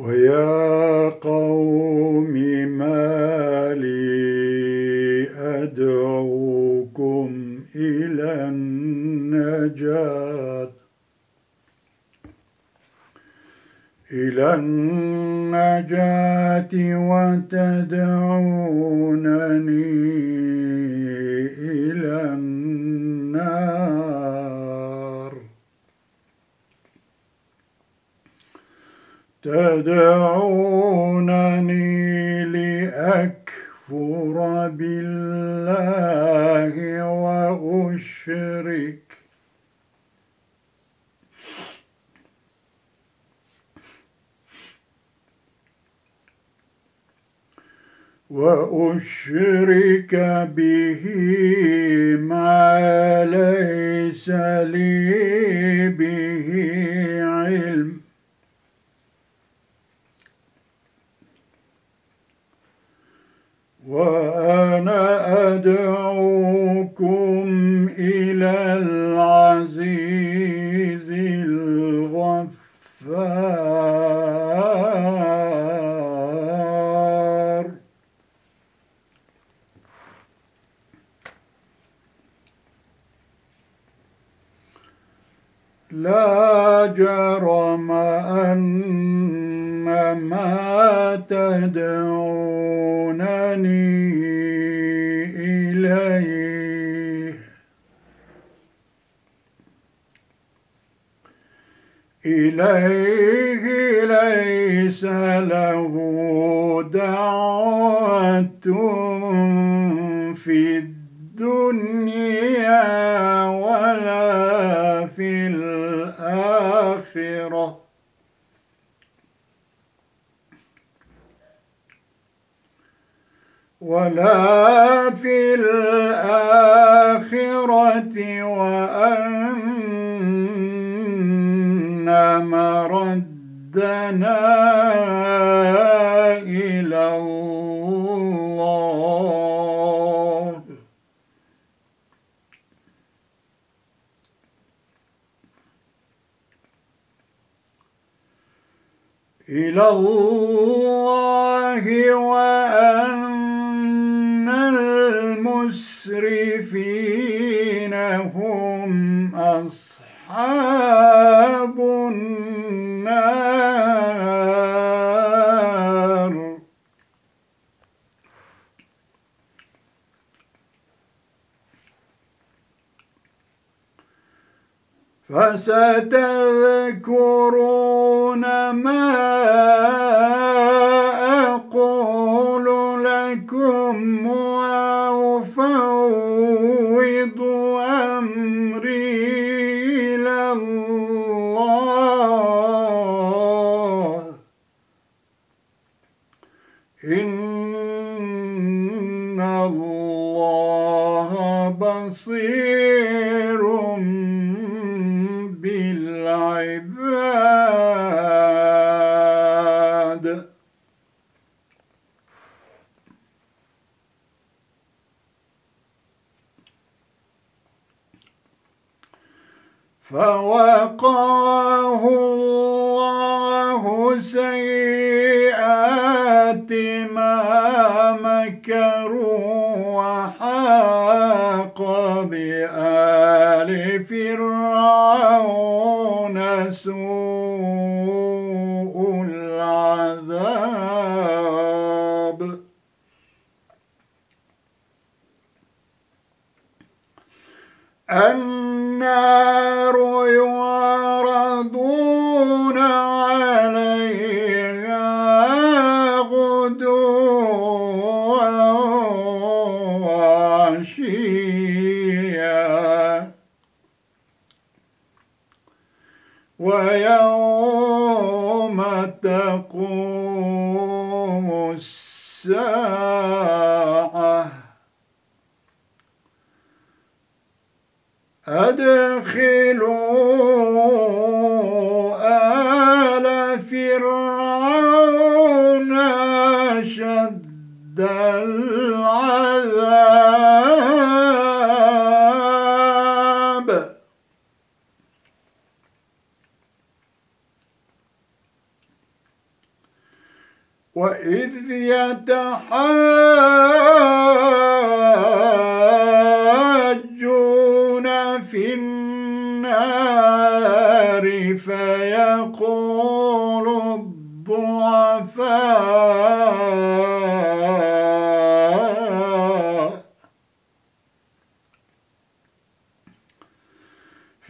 ويا قوم ما لي أدعوكم إلى النجاة. إلى النجاة وتدعونني إلى النار. تدعونني لأكفر بالله وأشرك. وأشرك به ما ليس لي به علم وأنا أدعوكم إلى العزيز الغفار لا جرم أن ما تدعونني إليه إليه ليس له دعوة في الدنيا ولا في الآخرة. ولا في الآخرة وأن مردنا إلى الله إلى الله وأن المسرفين هم أصحاب النار. فستذكرون ما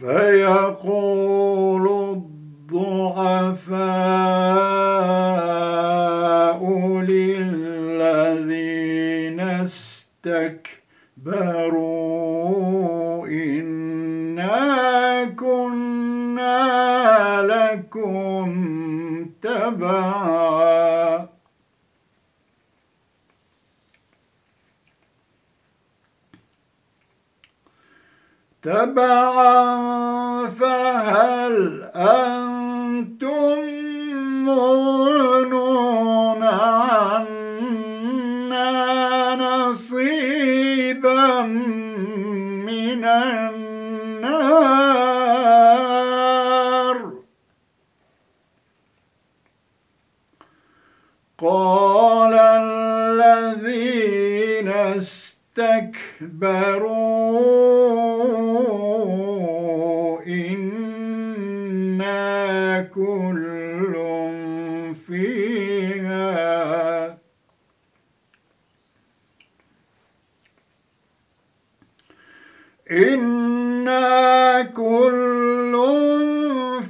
فيقول الضعفاء للذين استكبروا إنا كنا لكم تبعا. تبعا إنا كل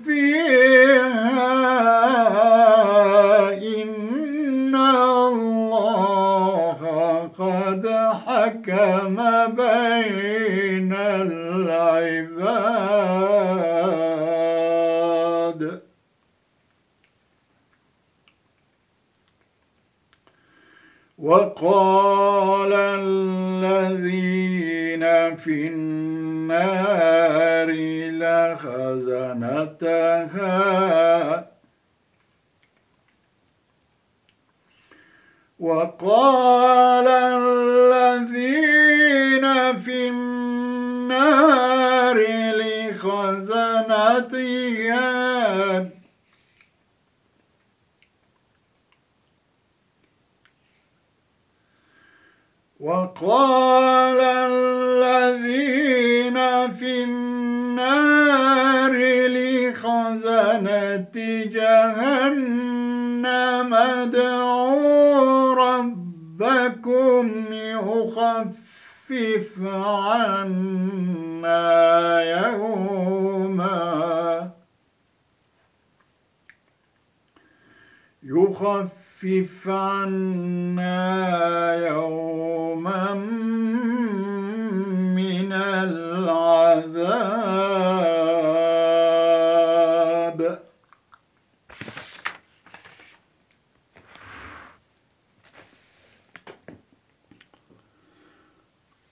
فيها إن الله قد حكم بين العباد وقال في النار لخزنتها وقال الذين في النار لخزنتها وقال الذين في النار لخزنة جهنم ادعوا ربكم يخفف عنا يوما يخفف عنا يوما من العذاب.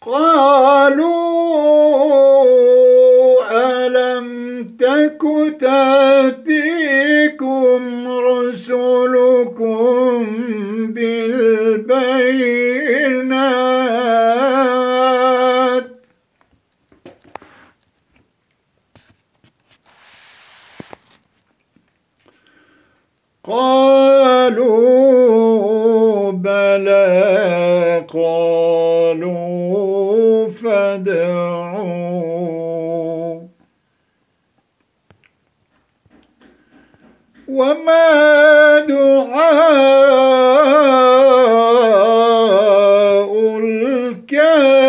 قالوا تك تأتيكم رسلكم بالبينات. قالوا بلى قالوا فادعوا وما دعاء الكافرين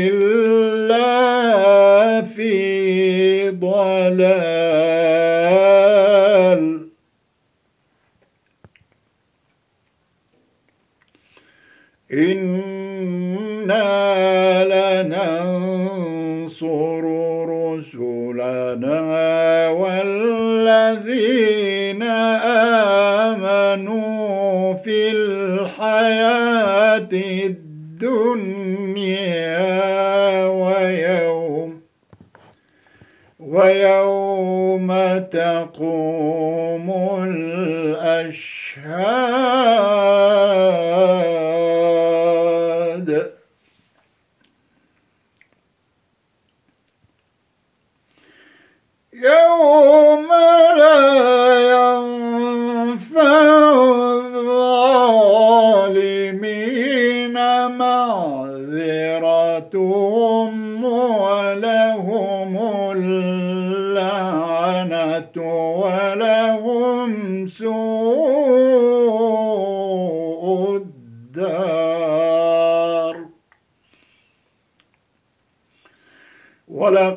إلا في ضلال. إنا لننصر رسلنا الذين آمنوا في الحياة الدنيا ويوم ويوم تقوم الأشهاد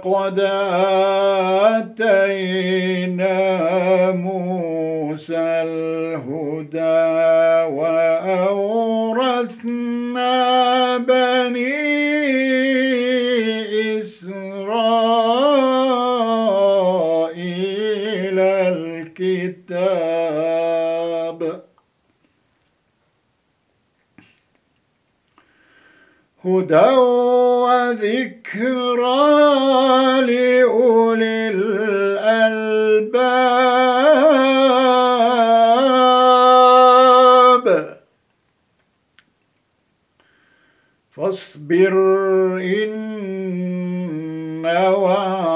ولقد آتينا موسى الهدى.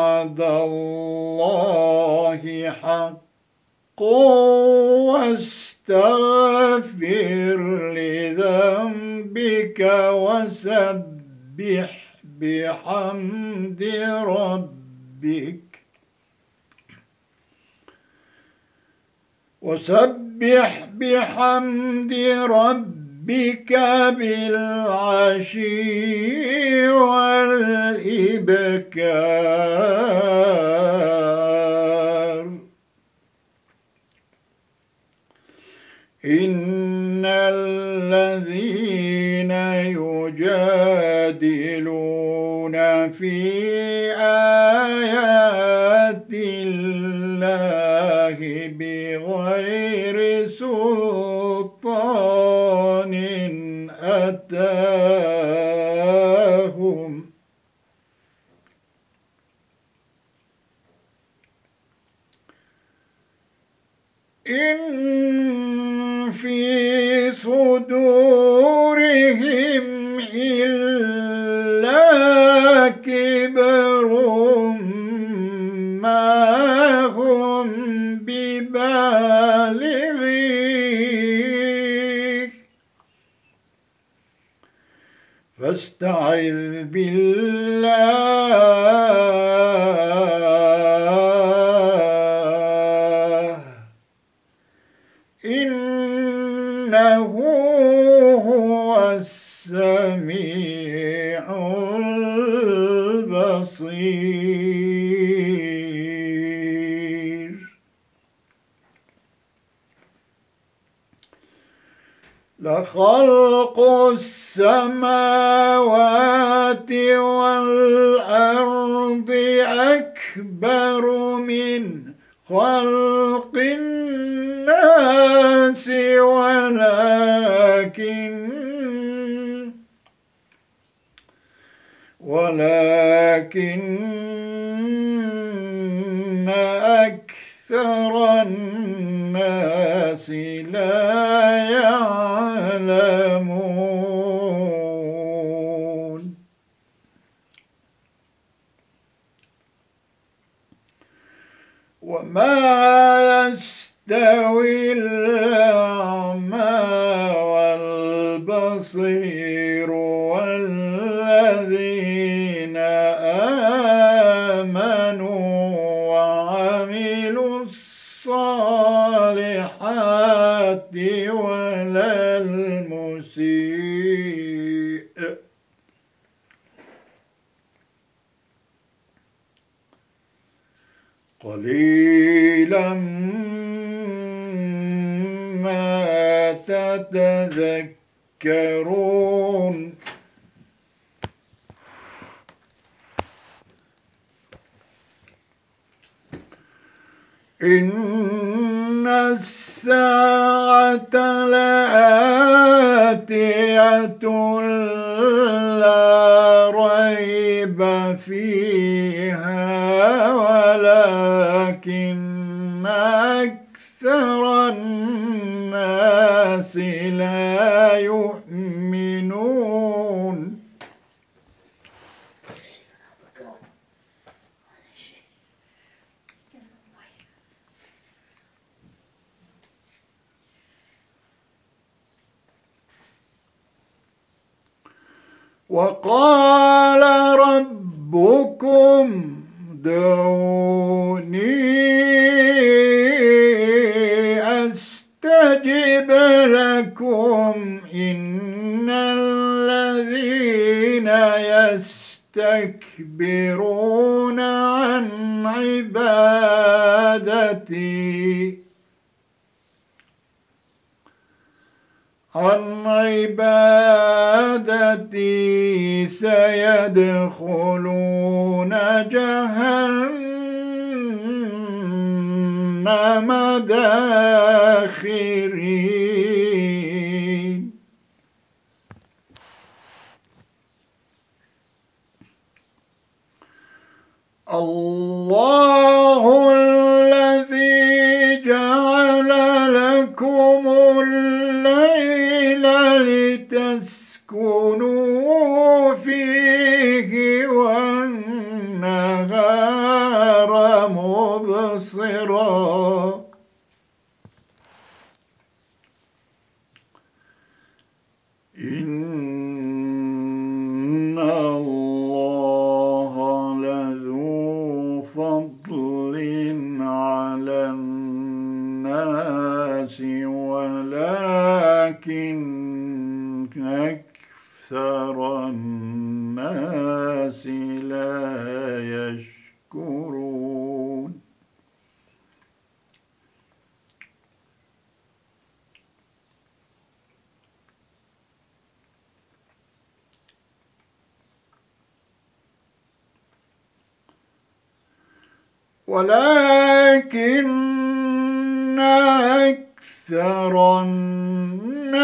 وعد الله حق واستغفر لذنبك وسبح بحمد ربك. وسبح بحمد ربك بالعشي والإبكار. إن الذين يجادلون في آيات الله بغير سلطان أتاهم إن في صدورهم إلا فاستعذ بالله. إنه هو السميع البصير. لخلق السماوات والأرض أكبر من خلق الناس ولكن ولكن أكثر الناس لا قليلا ما تتذكرون. إن الساعة لآتية لا ريب فيها. أكثر الناس لا يؤمنون. وقال ربكم دعوني أستجب لكم إن الذين يستكبرون عن عبادتي عن عبادتي سيدخلون جهنم داخرين الله أكثر الناس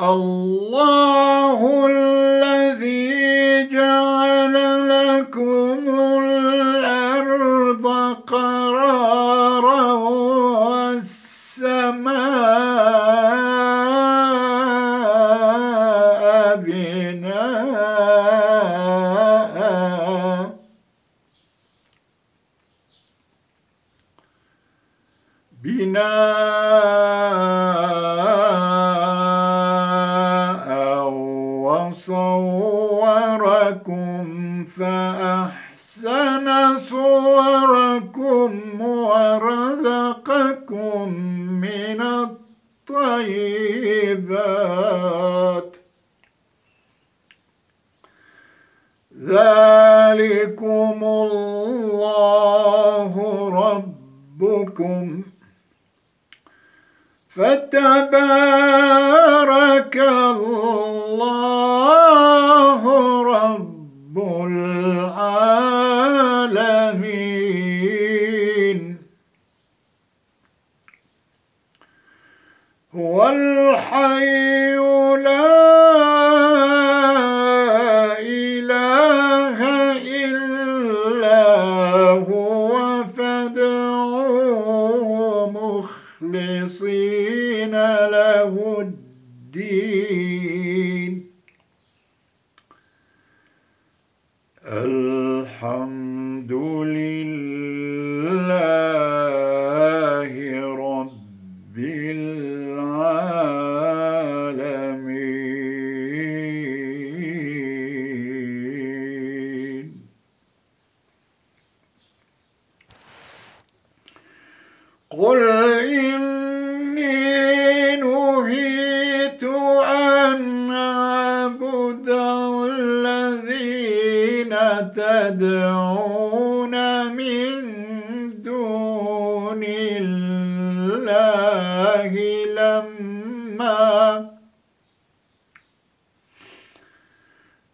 الله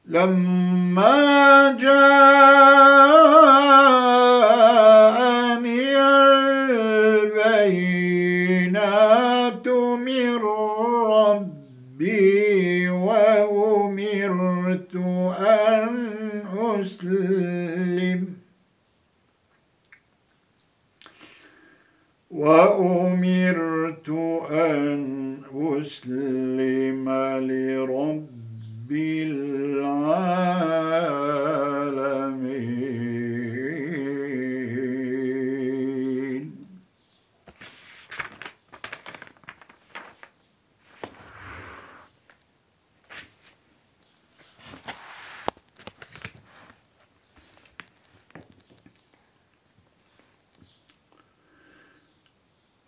لما جاءني البينات من ربي وأمرت أن أسلم وأمرت أن أسلم لرب بالعالمين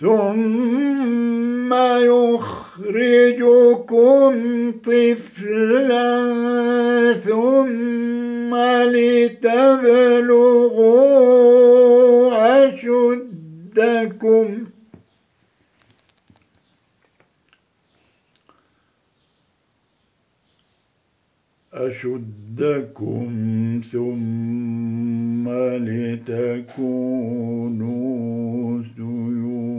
ثم يخرجكم طفلا ثم لتبلغوا أشدكم. أشدكم ثم لتكونوا شيوخا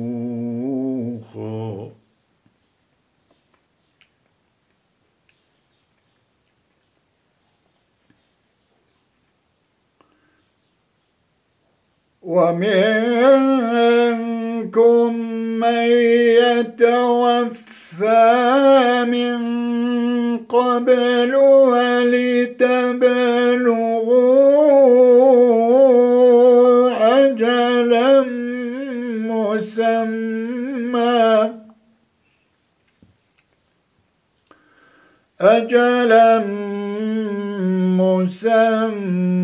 ومنكم من يتوفى من قبل ولتبلغوا أجلا مسمى. أجلا مسمى.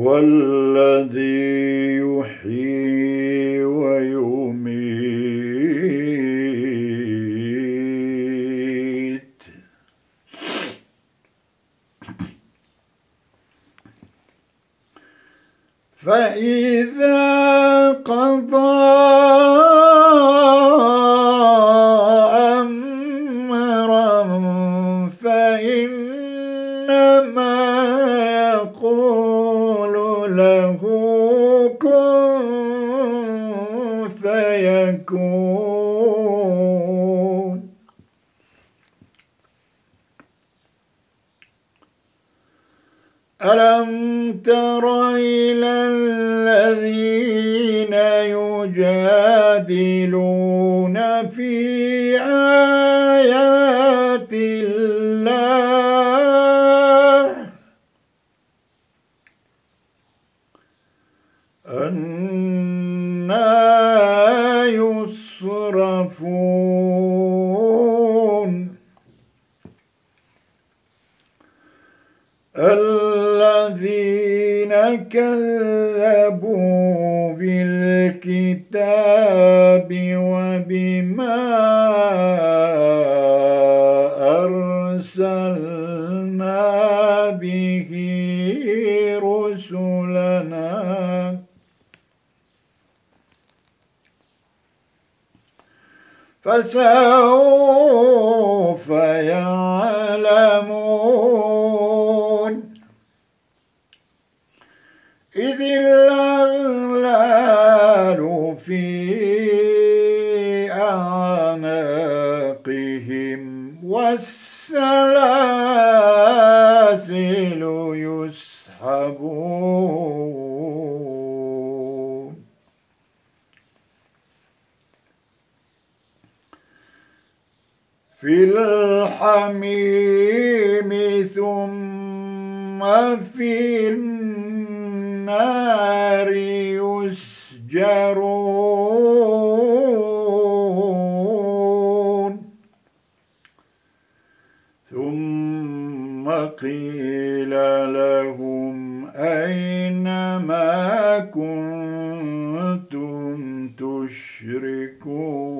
هو الذي يحيي ويميت. فإذا قضى فيكون ألم تر إلى الذين يجادلون في آيات يصرفون الذين كذبوا بالكتاب وبما أرسلنا فسوف يعلمون. إذ الله الحميم ثم في النار يسجرون. ثم قيل لهم أين ما كنتم تشركون؟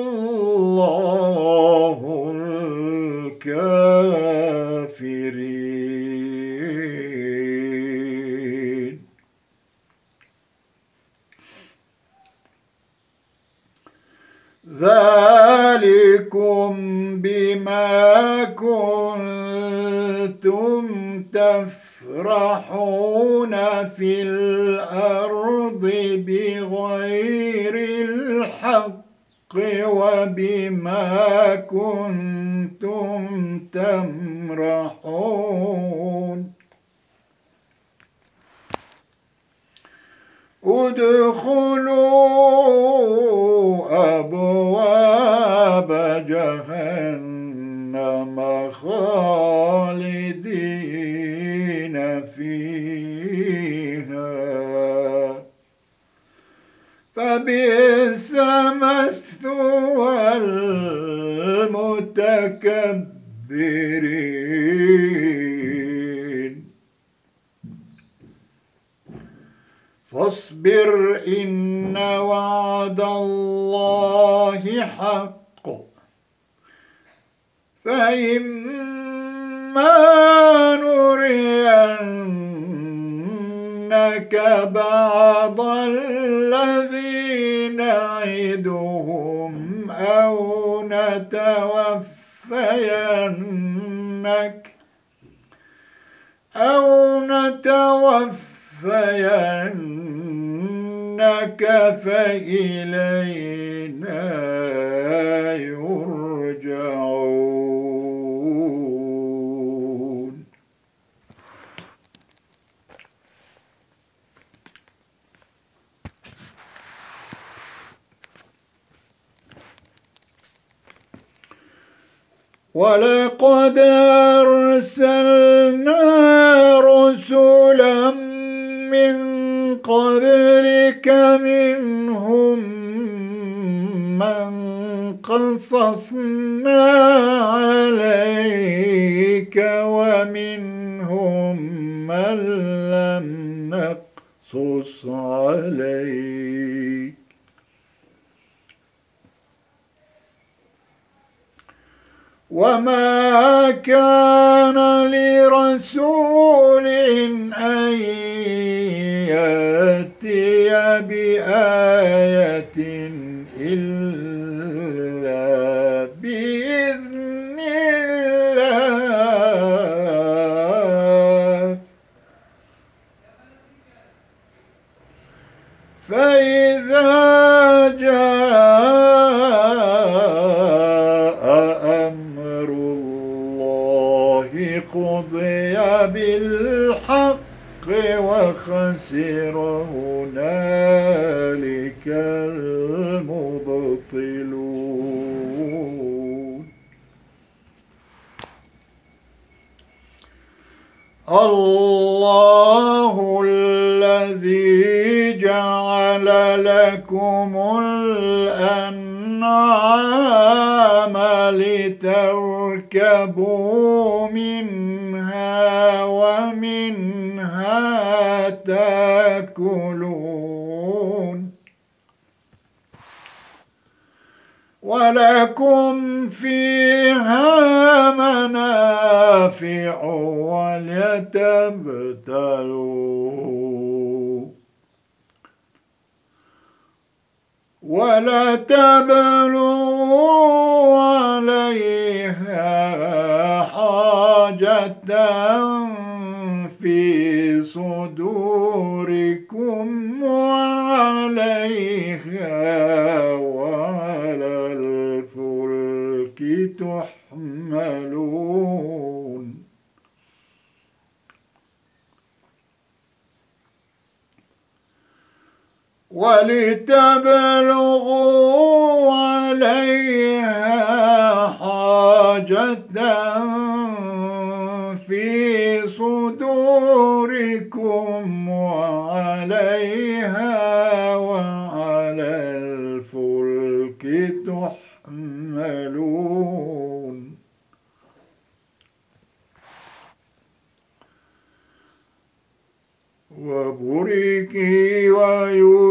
الكافرين. ذلكم بما كنتم تفرحون في الأرض بغير الحق. وبما كنتم تمرحون ادخلوا أبواب جهنم خالدين فيها فبئس مثوى المتكبرين فاصبر إن وعد الله حق. فإما نرينك بعض الذي نعدهم أو نتوفينك أو نتوفينك فإلينا يرجعون. ولقد أرسلنا وما كان لرسول أن يأتي بآية قضي بالحق وخسر هنالك المبطلون. الله الذي جعل لكم الأنعام فاركبوا منها ومنها تاكلون. ولكم فيها منافع ولتبتلون. ولتبلوا عليها حاجة في صدوركم وعليها وعلى الفلك تحملون. ولتبلغوا عليها حاجة في صدوركم وعليها وعلى الفلك تحملون. وبركي ويريكم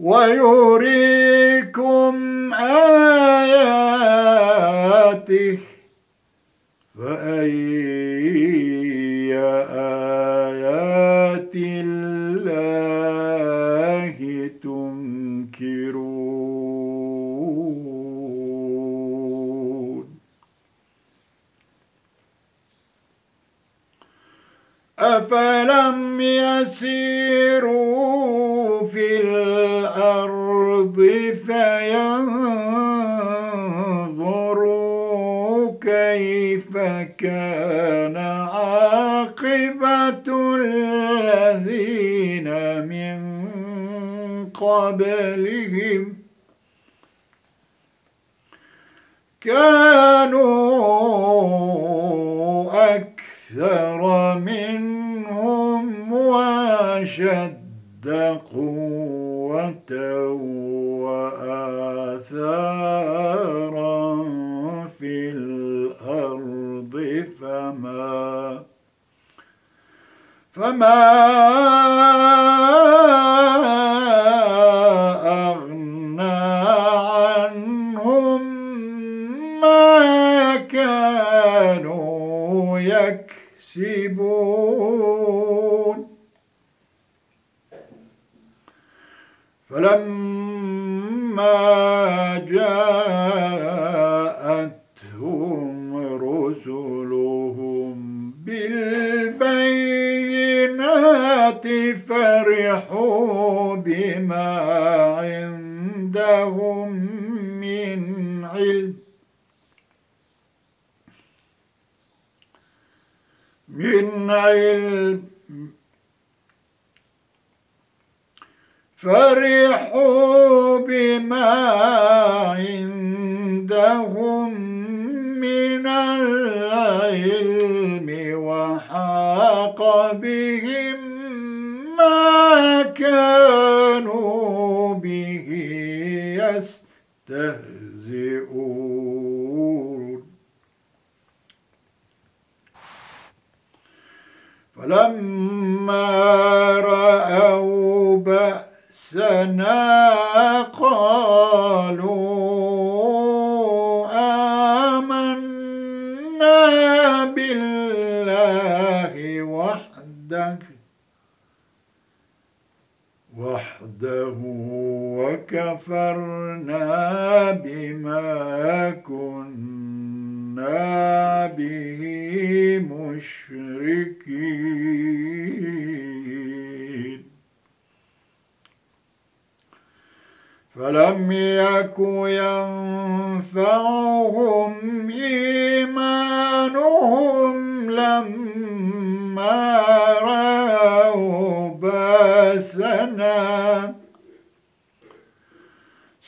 ويريكم آياته فأي آيات الله تنكرون؟ أفلم يسيروا كان عاقبة الذين من قبلهم. كانوا أكثر منهم وأشد قوة وآثارا. فما فما أغنى عنهم ما كانوا يكسبون. فلما جاءتهم رسلهم فرحوا بما عندهم من علم. من علم. فرحوا بما كنا به مشركين. فلم يك ينفعهم إيمانهم لما رأوا بأسنا.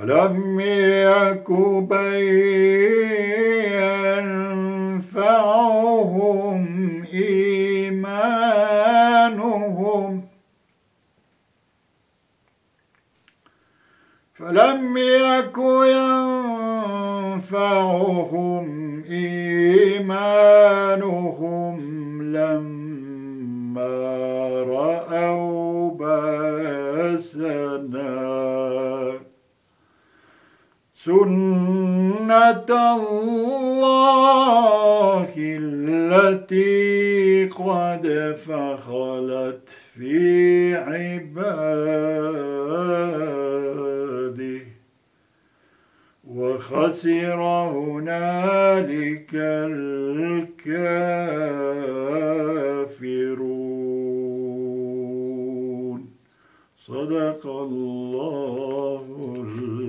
فلم يك ينفعهم إيمانهم. فلم يك ينفعهم إيمانهم. سنة الله التي قد فخلت في عباده وخسر هنالك الكافرون صدق الله العظيم